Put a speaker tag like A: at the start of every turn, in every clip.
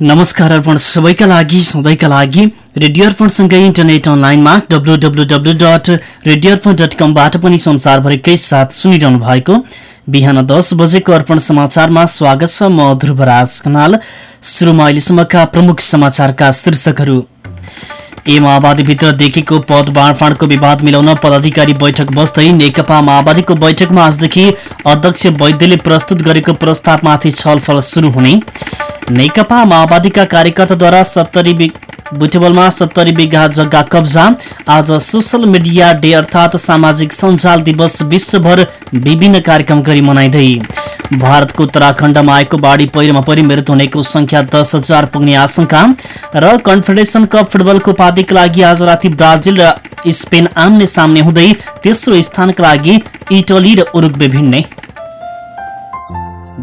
A: नमस्कार अर्पण सबैका लागि सधैँका लागि रेडियो अर्पणसँगै इन्टरनेट अनलाइनमा W W W dot radio Arpan dot कमबाट पनि संसारभरिकै साथ सुनिरहनु भएको बिहान दस बजेको अर्पण समाचारमा स्वागत छ म ध्रुवराज खनाल सुरुमा अहिलेसम्मका प्रमुख समाचारका शीर्षकहरू। ए माओवादीभित्र देखिएको पद बाँडफाँडको विवाद मिलाउन पदाधिकारी बैठक बस्दै नेकपा माओवादीको बैठकमा आजदेखि अध्यक्ष वैद्यले प्रस्तुत गरेको प्रस्तावमाथि छलफल सुरु हुने। नेकपा माओवादीका कार्यकर्ताद्वारा सत्तरी बुटेबलमा सत्तरी बिघा जग्गा कब्जा। आज सोसल मिडिया डे अर्थात् सामाजिक सञ्जाल दिवस विश्वभर विभिन्न कार्यक्रम गरी मनाइँदै। भारतको उत्तराखण्डमा आएको बाढी पहिरोमा परि मृत्यु हुनेको संख्या दस हजार पुग्ने आशंका। र कन्फेडरेसन कप फुटबलको उपाधिका लागि आज राति ब्राजिल र स्पेन आम्ने सामने हुँदै तेस्रो स्थानका लागि इटली र उरुग्वे भिन्ने।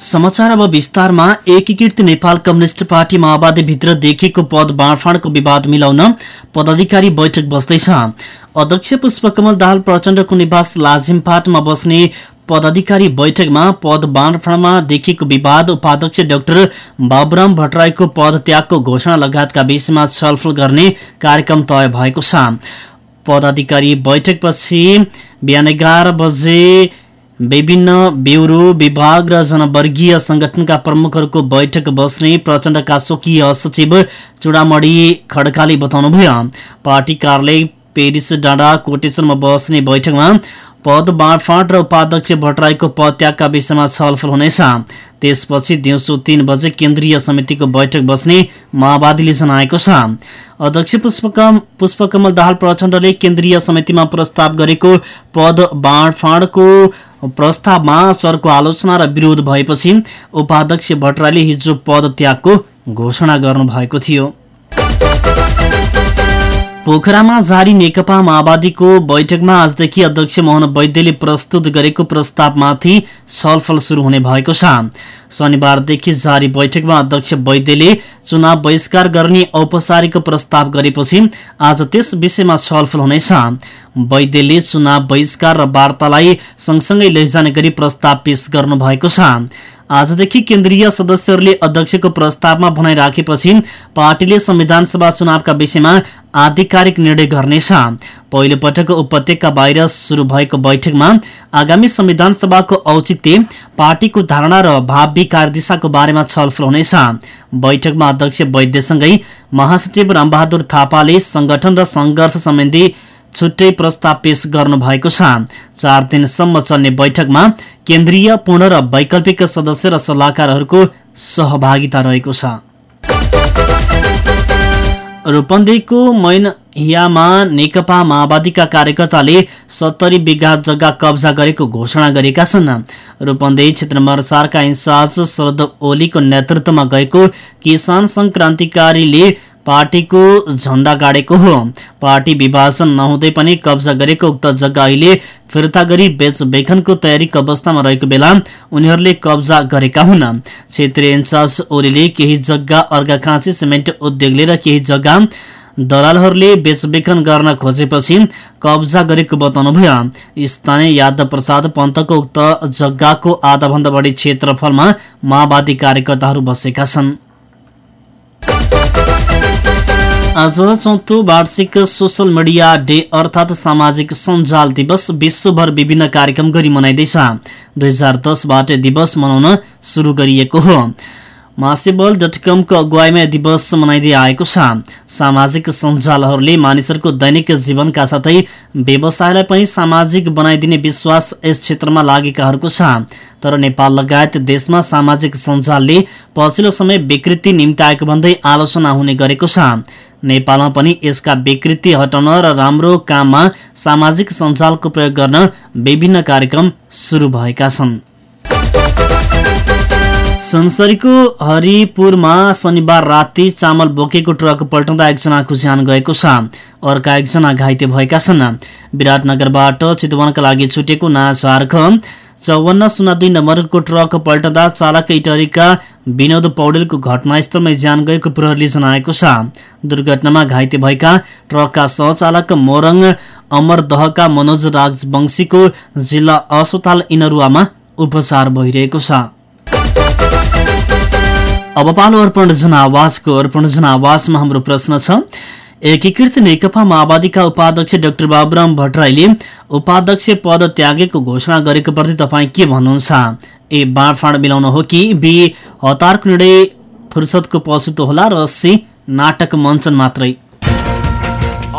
A: समाचार अब विस्तारमा। एकीकृत नेपाल कम्युनिस्ट पार्टी माओवादी भित्र देखिएको पद बाँडफाँडको विवाद मिलाउन पदाधिकारी बैठक बस्दैछ। अध्यक्ष पुष्पकमल दाहाल प्रचण्डको निवास लाजिमपाटमा बस्ने पदाधिकारी बैठकमा पद बाँडफाँडमा देखिएको विवाद उपाध्यक्ष डाक्टर बाबुराम भट्टराईको पद त्यागको घोषणा लगायतका विषयमा छलफल गर्ने कार्यक्रम तय भएको छ। पदाधिकारी बैठकपछि बिहान एघार बजे विभिन्न ब्युरो विभाग र जनवर्गीय संगठनका प्रमुखहरूको बैठक बस्ने प्रचण्डका स्वकीय सचिव चुडामणी खड्काले बताउनुभयो। पार्टी कार्यालय पेरिस डाँडा कोटेश्वरमा बस्ने बैठकमा पद बाँडफाँड र उपाध्यक्ष भट्टराईको पदत्यागका विषयमा छलफल हुनेछ। त्यसपछि दिउँसो तीन बजे केन्द्रीय समितिको बैठक बस्ने माओवादीले जनाएको छ। अध्यक्ष पुष्पकम पुष्पकमल दाहाल प्रचण्डले केन्द्रीय समितिमा प्रस्ताव गरेको पद बाँडफाँडको प्रस्तावमा सरको आलोचना र विरोध भएपछि उपाध्यक्ष भट्टराईले हिजो पद त्यागको घोषणा गर्नुभएको थियो। पोखरामा जारी नेकपा माओवादीको बैठकमा आजदेखि अध्यक्ष मोहन वैद्यले प्रस्तुत गरेको प्रस्तावमाथि छलफल शुरू हुने भएको छ। शनिबारदेखि जारी बैठकमा अध्यक्ष वैद्यले चुनाव बहिष्कार गर्ने औपचारिक प्रस्ताव गरेपछि आज त्यस विषयमा छलफल हुनेछ। वैद्यले चुनाव बहिष्कार र वार्तालाई सँगसँगै लैजाने गरी प्रस्ताव पेश गर्नु भएको छ। आजदेखि केन्द्रीय सदस्यहरूले अध्यक्षको प्रस्तावमा भनाइ राखेपछि पार्टीले संविधान सभा चुनावका विषयमा आधिकारिक निर्णय गर्नेछ। पहिलो पटक उपत्यका बाहिर शुरू भएको बैठकमा आगामी संविधान सभाको औचित्य पार्टीको धारणा र भावी कार्यदिशाको बारेमा छलफल हुनेछ। बैठकमा अध्यक्ष वैद्यसँगै महासचिव रामबहादुर थापाले संगठन र संघर्ष सम्बन्धी छुट्टै प्रस्ताव पेश गर्नु भएको छ। चार दिनसम्म चल्ने बैठकमा केन्द्रीय पूर्ण र वैकल्पिक सदस्य र सल्लाहकारहरूको सहभागिता रहेको छ। रूपन्देहीको मैनहियामा नेकपा माओवादीका कार्यकर्ताले सत्तरी बिघा जग्गा कब्जा गरेको घोषणा गरेका छन्। रूपन्देही क्षेत्र नम्बर चारका इन्चार्ज शरद ओलीको नेतृत्वमा गएको किसान संक्रान्तिकारीले पार्टीको झण्डा गाडेको हो। पार्टी विभाजन नहुँदै पनि कब्जा गरेको उक्त जग्गा अहिले फिर्ता गरी बेचबेखनको तयारीको अवस्थामा रहेको बेला उनीहरूले कब्जा गरेका हुन्। क्षेत्रीय इन्चार्ज ओलीले केही जग्गा अर्घाखाँची सिमेन्ट उद्योगले र केही जग्गा दलालहरूले बेचबेखन गर्न खोजेपछि कब्जा गरेको बताउनुभयो स्थानीय यादव प्रसाद पन्तको उक्त जग्गाको आधाभन्दा बढी क्षेत्रफलमा माओवादी कार्यकर्ताहरू बसेका छन्। आज चौथो वार्षिक सोसल मिडिया डे अर्थात् सामाजिक सञ्जाल दिवस विश्वभर विभिन्न कार्यक्रम गरी मनाइँदैछ। दुई हजार दसबाट दिवस मनाउन सुरु गरिएको हो। मासेबल डट कमको अगुवाईमा दिवस मनाइँदै आएको छ। सामाजिक सञ्जालहरूले मानिसहरूको दैनिक जीवनका साथै व्यवसायलाई पनि सामाजिक बनाइदिने विश्वास यस क्षेत्रमा लागेकाहरूको छ। तर नेपाल लगायत देशमा सामाजिक सञ्जालले पछिल्लो समय विकृति निम्ताएको भन्दै आलोचना हुने गरेको छ। नेपालमा पनि यसका विकृति हटाउन र राम्रो काममा सामाजिक सञ्जालको प्रयोग गर्न विभिन्न कार्यक्रम सुरु भएका छन्। संसरीको हरिपुरमा शनिबार राति चामल बोकेको ट्रक पल्टाउँदा एकजनाको ज्यान गएको छ। अर्का एकजना घाइते भएका छन्। विराटनगरबाट चितवनका लागि छुटेको नाचार्ख चौवन्न शून्य दुई नम्बरको ट्रक पल्टदा चालक इटरीका विनोद पौडेलको घटनास्थलमै ज्यान गएको प्रहरीले जनाएको छ। दुर्घटनामा घाइते भएका ट्रकका सहचालक मोरङ अमरदहका मनोज राजवंशीको जिल्ला अस्पताल इनरुवामा उपचार भइरहेको छ। अब पालो अर्पण जनावासको अर्पण जनावासमा हाम्रो प्रश्न छ एकीकृत नेकपा माओवादीका उपाध्यक्ष डाक्टर बाबुराम भट्टराईले उपाध्यक्ष पद त्यागेको घोषणा गरेको प्रति तपाईँ के भन्नुहुन्छ? ए बाँडफाँड मिलाउन हो कि? बी हतारको निर्णय फुर्सदको पछुतो होला र सी नाटक मञ्चन मात्रै।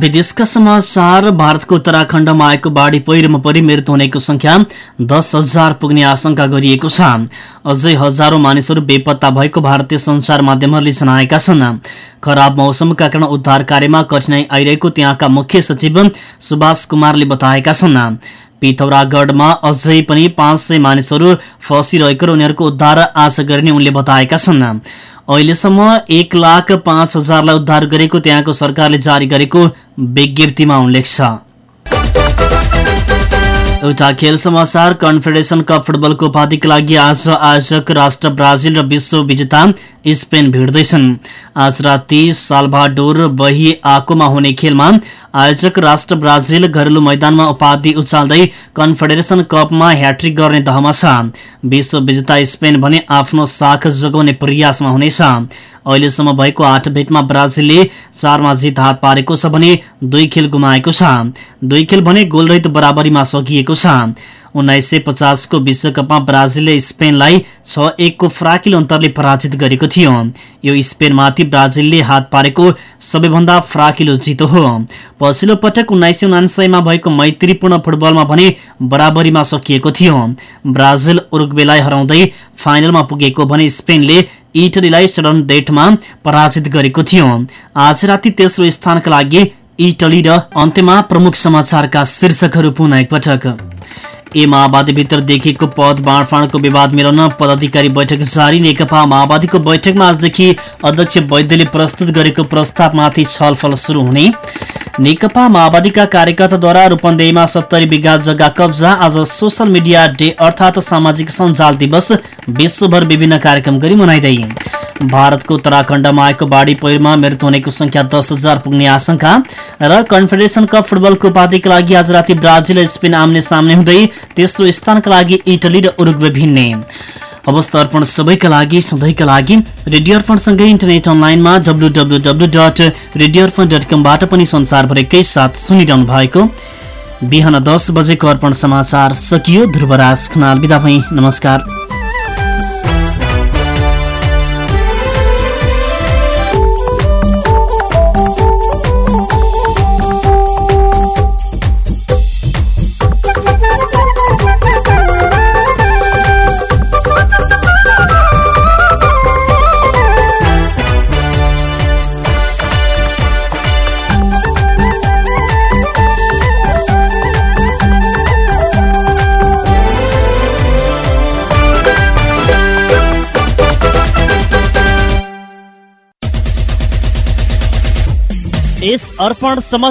A: विदेशका समाचार भारतको उत्तराखण्डमा आएको बाढी पहिरोमा परि मृत्यु हुनेको संख्या दस हजार पुग्ने आशंका गरिएको छ। अझै हजारौं मानिसहरू बेपत्ता भएको भारतीय सञ्चार माध्यमहरूले जनाएका छन्। खराब मौसमका कारण उद्धार कार्यमा कठिनाई आइरहेको त्यहाँका मुख्य सचिव सुभाष कुमारले बताएका छन्। पिथौरागढमा अझै पनि पाँच सय मानिसहरू फसिरहेको र उनीहरूको उद्धार आज गरिने उनले बताएका छन्। अहिलेसम्म एक लाख पाँच हजारलाई उद्धार गरेको त्यहाँको सरकारले जारी गरेको विज्ञप्तिमा उल्लेख छ। एउटा खेल समाचार कन्फेडरेसन कप फुटबलको उपाधिका लागि आज आयोजक राष्ट्र ब्राजिल र विश्व विजेता स्पेन भिड्दैछन्। आज राति साल्भाडोर बही आकोमा हुने खेलमा आयोजक राष्ट्र ब्राजिल घरेलु मैदानमा उपाधि उचाल्दै कन्फेडरेसन कपमा ह्याट्रिक गर्ने दहमा छ। विश्व विजेता स्पेन भने आफ्नो साख जोगाउने प्रयासमा हुनेछ। अहिलेसम्म भएको आठ भेटमा ब्राजिलले चारमा जित हात पारेको छ भने दुई खेल गुमाएको छ। दुई खेल भने गोलरहित बराबरीमा सकिएको छ। उन्नाइस सय पचासको विश्वकपमा ब्राजिलले स्पेनलाई छ एकको फ्राकिलो अन्तरले पराजित गरेको थियो। यो स्पेनमाथि ब्राजिलले हात पारेको सबैभन्दा फ्राकिलो जित हो। पछिल्लो पटक उन्नाइस सय उनान्सयमा भएको मैत्रीपूर्ण फुटबलमा भने बराबरीमा सकिएको थियो। ब्राजिल उरुग्वेलाई हराउँदै फाइनलमा पुगेको भने स्पेनले इटलीलाई सडन डेटमा पराजित गरेको थियो। आज राति तेस्रो स्थानका लागि इटली र अन्त्यमा प्रमुख समाचारका शीर्षकहरू पुनः एकपटक। ए माओवादीभित्र देखिएको पद बाँडफाँडको विवाद मिलाउन पदाधिकारी बैठक जारी। नेकपा माओवादीको बैठकमा आजदेखि अध्यक्ष वैद्यले प्रस्तुत गरेको प्रस्तावमाथि छलफल सुरु हुने। नेकपा माओवादीका कार्यकर्ताद्वारा रूपन्देहीमा सत्तरी बिघा जग्गा कब्जा। आज सोसल मिडिया डे अर्थात् सामाजिक सञ्जाल दिवस। विश्वभर विभिन्न कार्यक्रम गरी मनाइँदै। भारतको उत्तराखण्डमा आएको बाढी पहिरोमा मृत्यु हुनेको संख्या दस हजार पुग्ने आशंका र कन्फेडरेसन कप फुटबलको उपाधिका लागि आज राति ब्राजिल र स्पेन आम्ने सामने हुँदै तेस्रो स्थानका लागि इटली र उरुग्वे भिन्ने। अवस्था अर्पण सबैका लागि सधैँका लागि। रेडियो अर्पणसँगै इन्टरनेट अनलाइनमा W W W dot radio Arpan dot कमबाट पनि संसारभरिकै साथ सुनिरहनु भएको। बिहान दस बजेको अर्पण समाचार सकियो। ध्रुवराज खनाल बिदा भई। नमस्कार।
B: अर्पण समाचार